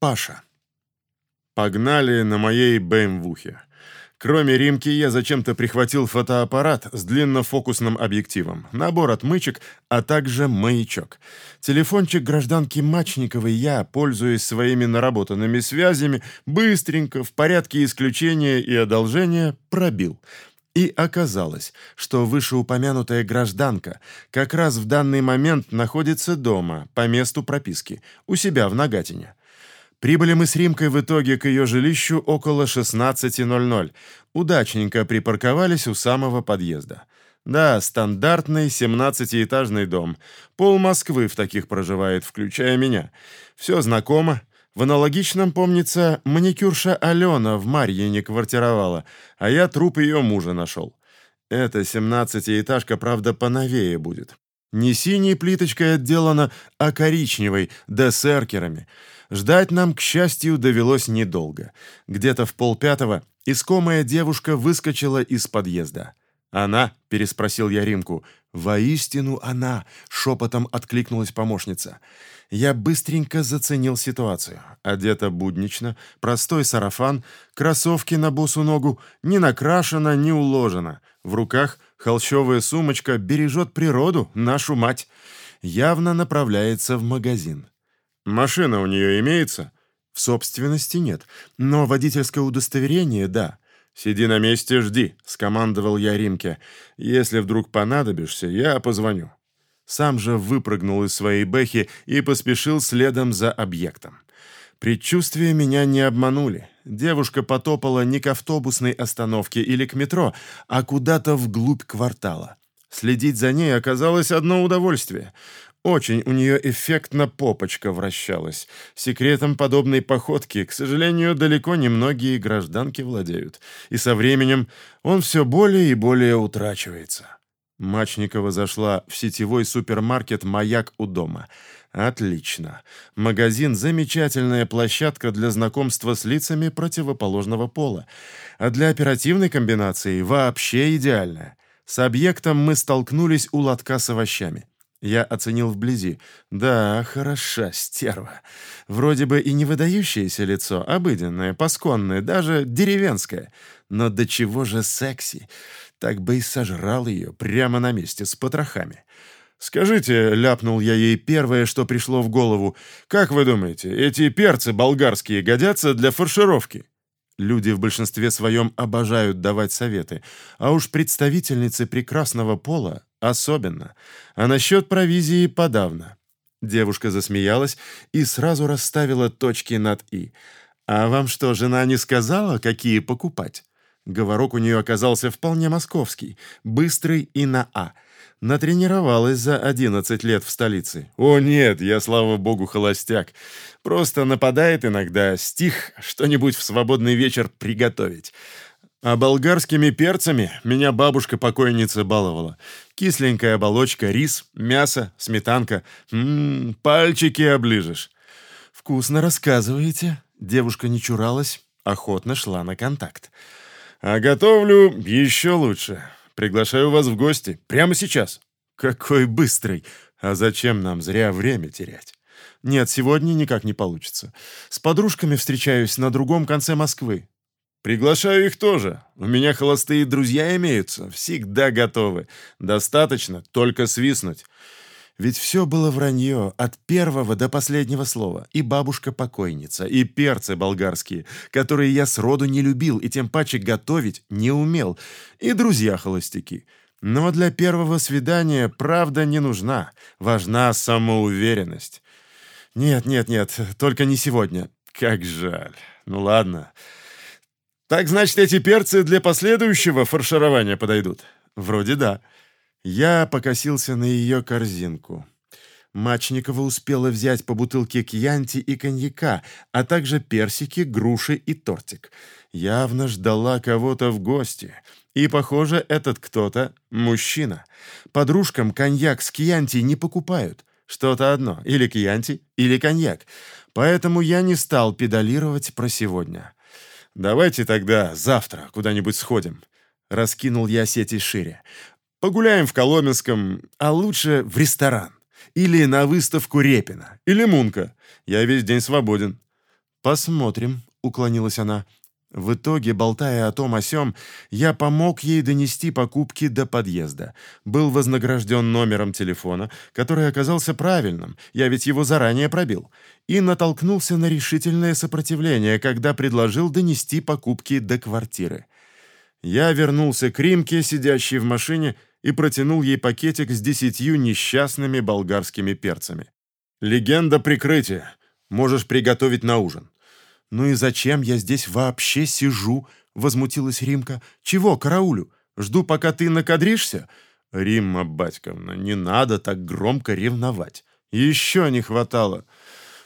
Паша. Погнали на моей БМВухе. Кроме римки, я зачем-то прихватил фотоаппарат с длиннофокусным объективом, набор отмычек, а также маячок. Телефончик гражданки Мачниковой я, пользуясь своими наработанными связями, быстренько, в порядке исключения и одолжения, пробил. И оказалось, что вышеупомянутая гражданка как раз в данный момент находится дома, по месту прописки, у себя в Нагатине. Прибыли мы с Римкой в итоге к ее жилищу около 16.00. Удачненько припарковались у самого подъезда. Да, стандартный 17-этажный дом. Пол Москвы в таких проживает, включая меня. Все знакомо. В аналогичном, помнится, маникюрша Алена в Марьине квартировала, а я труп ее мужа нашел. Эта 17-этажка, правда, поновее будет. Не синей плиточкой отделана, а коричневой, да с эркерами. Ждать нам, к счастью, довелось недолго. Где-то в полпятого искомая девушка выскочила из подъезда. «Она?» — переспросил я Римку. «Воистину она!» — шепотом откликнулась помощница. Я быстренько заценил ситуацию. Одета буднично, простой сарафан, кроссовки на босу ногу, не накрашена, не уложена. В руках холщовая сумочка бережет природу, нашу мать. Явно направляется в магазин. Машина у нее имеется? В собственности нет, но водительское удостоверение — да. «Сиди на месте, жди», — скомандовал я Римке. «Если вдруг понадобишься, я позвоню». Сам же выпрыгнул из своей бэхи и поспешил следом за объектом. Предчувствия меня не обманули. Девушка потопала не к автобусной остановке или к метро, а куда-то вглубь квартала. Следить за ней оказалось одно удовольствие. Очень у нее эффектно попочка вращалась. Секретом подобной походки, к сожалению, далеко не многие гражданки владеют. И со временем он все более и более утрачивается. Мачникова зашла в сетевой супермаркет «Маяк у дома». Отлично. Магазин – замечательная площадка для знакомства с лицами противоположного пола. А для оперативной комбинации вообще идеальная. С объектом мы столкнулись у лотка с овощами. Я оценил вблизи. Да, хороша стерва. Вроде бы и не выдающееся лицо, обыденное, пасконное, даже деревенское. Но до чего же секси. Так бы и сожрал ее прямо на месте с потрохами. «Скажите», — ляпнул я ей первое, что пришло в голову, «как вы думаете, эти перцы болгарские годятся для фаршировки?» Люди в большинстве своем обожают давать советы, а уж представительницы прекрасного пола особенно, а насчет провизии подавно. Девушка засмеялась и сразу расставила точки над «и». «А вам что, жена не сказала, какие покупать?» Говорок у нее оказался вполне московский, быстрый и на «а». Натренировалась за 11 лет в столице. О нет, я, слава богу, холостяк. Просто нападает иногда стих что-нибудь в свободный вечер приготовить. А болгарскими перцами меня бабушка-покойница баловала. Кисленькая оболочка, рис, мясо, сметанка. Ммм, пальчики оближешь. «Вкусно рассказываете». Девушка не чуралась, охотно шла на контакт. «А готовлю еще лучше. Приглашаю вас в гости. Прямо сейчас». «Какой быстрый! А зачем нам зря время терять?» «Нет, сегодня никак не получится. С подружками встречаюсь на другом конце Москвы. Приглашаю их тоже. У меня холостые друзья имеются, всегда готовы. Достаточно только свистнуть. Ведь все было вранье, от первого до последнего слова. И бабушка-покойница, и перцы болгарские, которые я сроду не любил и тем паче готовить не умел, и друзья-холостяки. Но для первого свидания правда не нужна, важна самоуверенность. Нет, нет, нет, только не сегодня. Как жаль. Ну ладно. Так значит, эти перцы для последующего фарширования подойдут? Вроде да. Я покосился на ее корзинку. Мачникова успела взять по бутылке кьянти и коньяка, а также персики, груши и тортик. Явно ждала кого-то в гости. И, похоже, этот кто-то — мужчина. Подружкам коньяк с кьянти не покупают. Что-то одно. Или кьянти, или коньяк. Поэтому я не стал педалировать про сегодня. «Давайте тогда завтра куда-нибудь сходим». Раскинул я сети шире. Погуляем в Коломенском, а лучше в ресторан. Или на выставку Репина. Или Мунка. Я весь день свободен. «Посмотрим», — уклонилась она. В итоге, болтая о том о сём, я помог ей донести покупки до подъезда. Был вознагражден номером телефона, который оказался правильным, я ведь его заранее пробил, и натолкнулся на решительное сопротивление, когда предложил донести покупки до квартиры. Я вернулся к Римке, сидящей в машине, и протянул ей пакетик с десятью несчастными болгарскими перцами. «Легенда прикрытия. Можешь приготовить на ужин». «Ну и зачем я здесь вообще сижу?» — возмутилась Римка. «Чего, караулю? Жду, пока ты накадришься?» «Римма Батьковна, не надо так громко ревновать. Еще не хватало.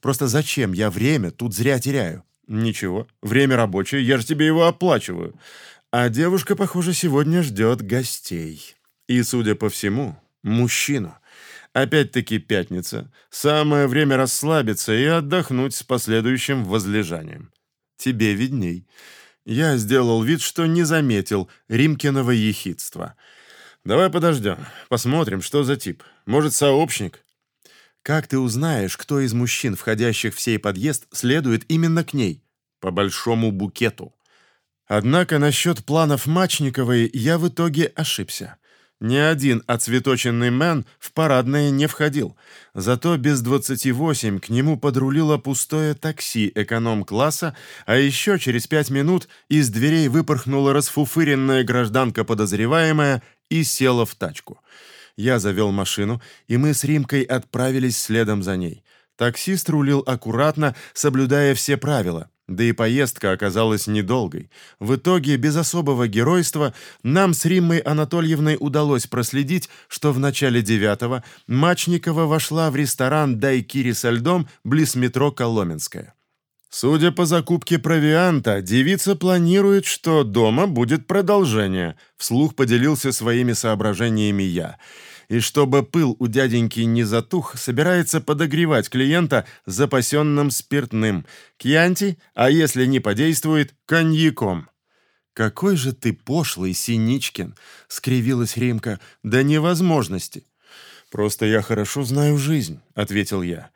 Просто зачем я время тут зря теряю?» «Ничего, время рабочее, я же тебе его оплачиваю. А девушка, похоже, сегодня ждет гостей. И, судя по всему, мужчину». Опять-таки пятница. Самое время расслабиться и отдохнуть с последующим возлежанием. Тебе видней. Я сделал вид, что не заметил Римкиного ехидства. Давай подождем, посмотрим, что за тип. Может, сообщник? Как ты узнаешь, кто из мужчин, входящих в сей подъезд, следует именно к ней? По большому букету. Однако насчет планов Мачниковой я в итоге ошибся. Ни один оцветоченный мэн в парадное не входил. Зато без 28 к нему подрулило пустое такси эконом-класса, а еще через пять минут из дверей выпорхнула расфуфыренная гражданка подозреваемая и села в тачку. Я завел машину, и мы с Римкой отправились следом за ней. Таксист рулил аккуратно, соблюдая все правила, да и поездка оказалась недолгой. В итоге, без особого геройства, нам с Риммой Анатольевной удалось проследить, что в начале девятого Мачникова вошла в ресторан «Дайкири со льдом» близ метро Коломенская. Судя по закупке провианта, девица планирует, что дома будет продолжение, вслух поделился своими соображениями я – и чтобы пыл у дяденьки не затух, собирается подогревать клиента запасенным спиртным, кьянти, а если не подействует, коньяком. «Какой же ты пошлый, Синичкин!» — скривилась Римка. «До невозможности!» «Просто я хорошо знаю жизнь», — ответил я.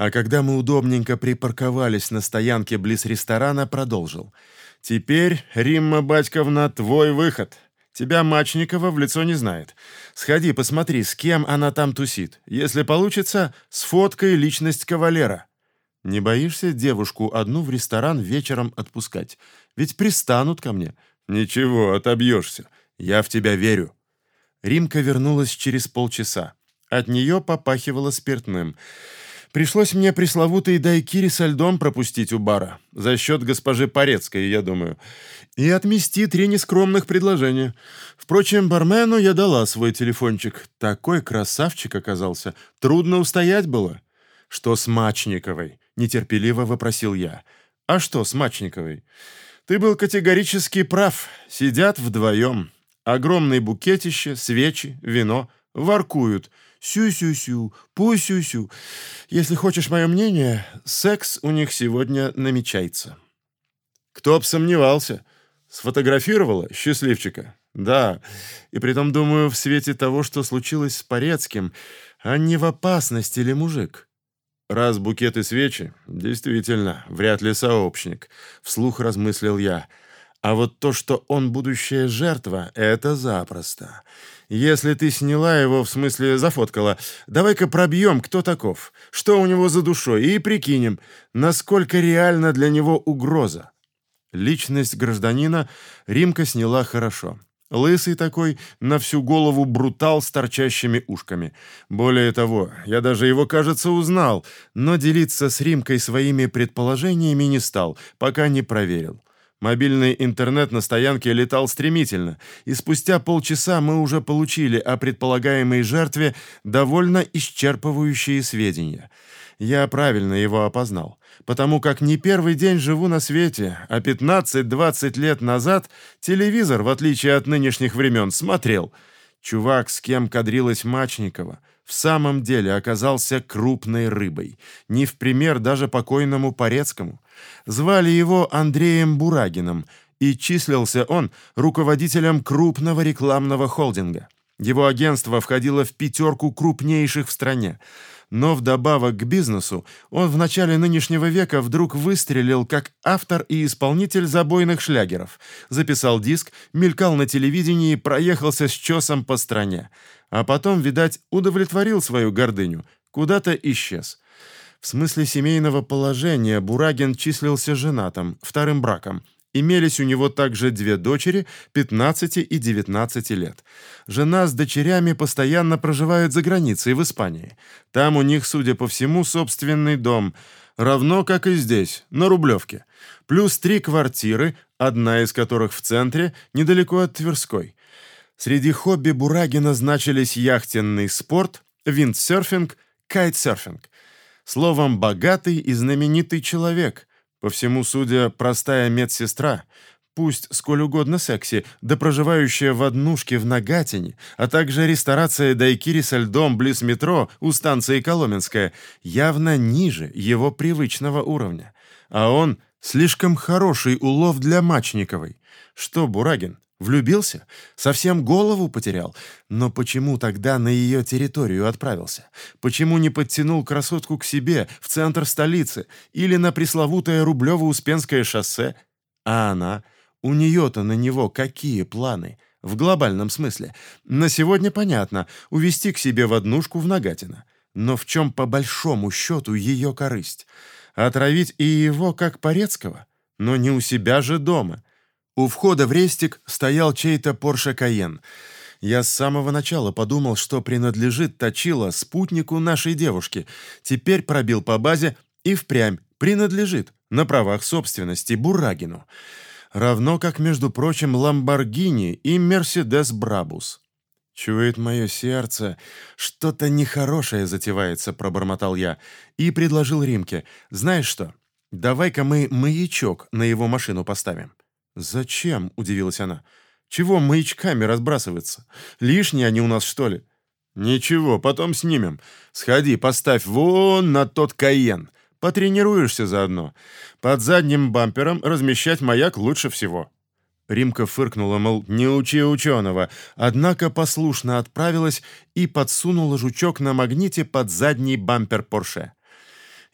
А когда мы удобненько припарковались на стоянке близ ресторана, продолжил. «Теперь, Римма Батьковна, твой выход. Тебя Мачникова в лицо не знает. Сходи, посмотри, с кем она там тусит. Если получится, сфоткай личность кавалера. Не боишься девушку одну в ресторан вечером отпускать? Ведь пристанут ко мне. Ничего, отобьешься. Я в тебя верю. Римка вернулась через полчаса. От нее попахивало спиртным. Пришлось мне пресловутый дайкири со льдом пропустить у бара. За счет госпожи Порецкой, я думаю. И отмести три нескромных предложения. Впрочем, бармену я дала свой телефончик. Такой красавчик оказался. Трудно устоять было. Что с Мачниковой? Нетерпеливо вопросил я. А что с Мачниковой? Ты был категорически прав. Сидят вдвоем. Огромный букетище, свечи, вино. Воркуют. Сю-сю-сю, пу-сю-сю. Если хочешь мое мнение, секс у них сегодня намечается. Кто б сомневался. Сфотографировала счастливчика? Да. И притом, думаю, в свете того, что случилось с Порецким, а не в опасности ли мужик? Раз букет и свечи, действительно, вряд ли сообщник. Вслух размыслил я. А вот то, что он будущая жертва, это запросто. Если ты сняла его, в смысле зафоткала, давай-ка пробьем, кто таков, что у него за душой, и прикинем, насколько реально для него угроза. Личность гражданина Римка сняла хорошо. Лысый такой, на всю голову брутал с торчащими ушками. Более того, я даже его, кажется, узнал, но делиться с Римкой своими предположениями не стал, пока не проверил. Мобильный интернет на стоянке летал стремительно, и спустя полчаса мы уже получили о предполагаемой жертве довольно исчерпывающие сведения. Я правильно его опознал, потому как не первый день живу на свете, а 15-20 лет назад телевизор, в отличие от нынешних времен, смотрел. Чувак, с кем кадрилась Мачникова, в самом деле оказался крупной рыбой, не в пример даже покойному Порецкому. Звали его Андреем Бурагиным, и числился он руководителем крупного рекламного холдинга. Его агентство входило в пятерку крупнейших в стране. но вдобавок к бизнесу он в начале нынешнего века вдруг выстрелил как автор и исполнитель забойных шлягеров, записал диск, мелькал на телевидении, проехался с чесом по стране, а потом, видать, удовлетворил свою гордыню, куда-то исчез. В смысле семейного положения Бурагин числился женатым, вторым браком, Имелись у него также две дочери 15 и 19 лет. Жена с дочерями постоянно проживают за границей в Испании. Там у них, судя по всему, собственный дом, равно как и здесь, на Рублевке. Плюс три квартиры, одна из которых в центре, недалеко от Тверской. Среди хобби Бурагина значились яхтенный спорт, виндсерфинг, кайтсерфинг. Словом, богатый и знаменитый человек – по всему судя, простая медсестра, пусть сколь угодно секси, да проживающая в однушке в Нагатине, а также ресторация дайкири со льдом близ метро у станции Коломенская, явно ниже его привычного уровня. А он слишком хороший улов для Мачниковой. Что, Бурагин, Влюбился? Совсем голову потерял? Но почему тогда на ее территорию отправился? Почему не подтянул красотку к себе, в центр столицы, или на пресловутое Рублево-Успенское шоссе? А она? У нее-то на него какие планы? В глобальном смысле. На сегодня понятно, увести к себе в однушку в Нагатино. Но в чем по большому счету ее корысть? Отравить и его, как Порецкого? Но не у себя же дома. У входа в рестик стоял чей-то Porsche Cayenne. Я с самого начала подумал, что принадлежит Точила спутнику нашей девушки. Теперь пробил по базе и впрямь принадлежит на правах собственности Бурагину. Равно как, между прочим, Ламборгини и Мерседес Брабус. «Чует мое сердце, что-то нехорошее затевается», — пробормотал я и предложил Римке. «Знаешь что, давай-ка мы маячок на его машину поставим». «Зачем?» — удивилась она. «Чего маячками разбрасываться? Лишние они у нас, что ли?» «Ничего, потом снимем. Сходи, поставь вон на тот Каен. Потренируешься заодно. Под задним бампером размещать маяк лучше всего». Римка фыркнула, мол, не учи ученого, однако послушно отправилась и подсунула жучок на магните под задний бампер Порше.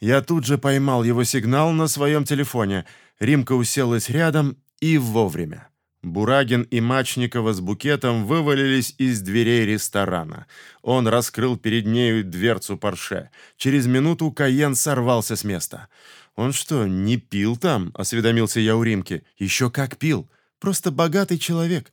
Я тут же поймал его сигнал на своем телефоне. Римка уселась рядом и вовремя. Бурагин и Мачникова с букетом вывалились из дверей ресторана. Он раскрыл перед нею дверцу Порше. Через минуту Каен сорвался с места. «Он что, не пил там?» — осведомился я у Римки. «Еще как пил. Просто богатый человек.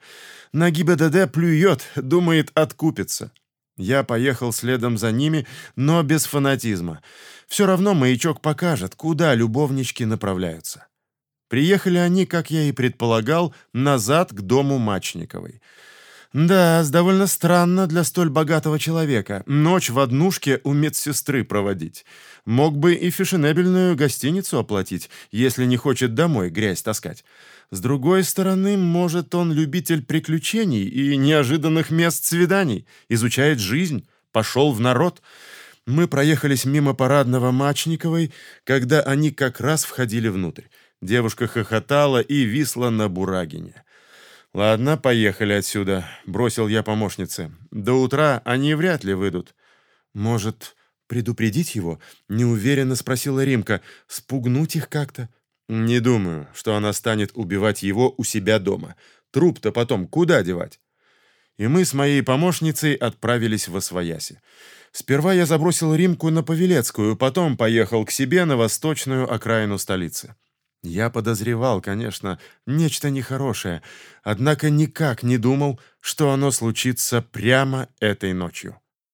На ГИБДД плюет, думает откупиться». Я поехал следом за ними, но без фанатизма. Все равно маячок покажет, куда любовнички направляются. Приехали они, как я и предполагал, назад к дому Мачниковой. Да, довольно странно для столь богатого человека. Ночь в однушке у медсестры проводить. Мог бы и фешенебельную гостиницу оплатить, если не хочет домой грязь таскать. С другой стороны, может, он любитель приключений и неожиданных мест свиданий, изучает жизнь, пошел в народ. Мы проехались мимо парадного Мачниковой, когда они как раз входили внутрь. Девушка хохотала и висла на Бурагине. «Ладно, поехали отсюда», — бросил я помощнице. «До утра они вряд ли выйдут». «Может, предупредить его?» — неуверенно спросила Римка. «Спугнуть их как-то?» «Не думаю, что она станет убивать его у себя дома. Труп-то потом куда девать?» И мы с моей помощницей отправились в Освояси. Сперва я забросил Римку на Павелецкую, потом поехал к себе на восточную окраину столицы. Я подозревал, конечно, нечто нехорошее, однако никак не думал, что оно случится прямо этой ночью.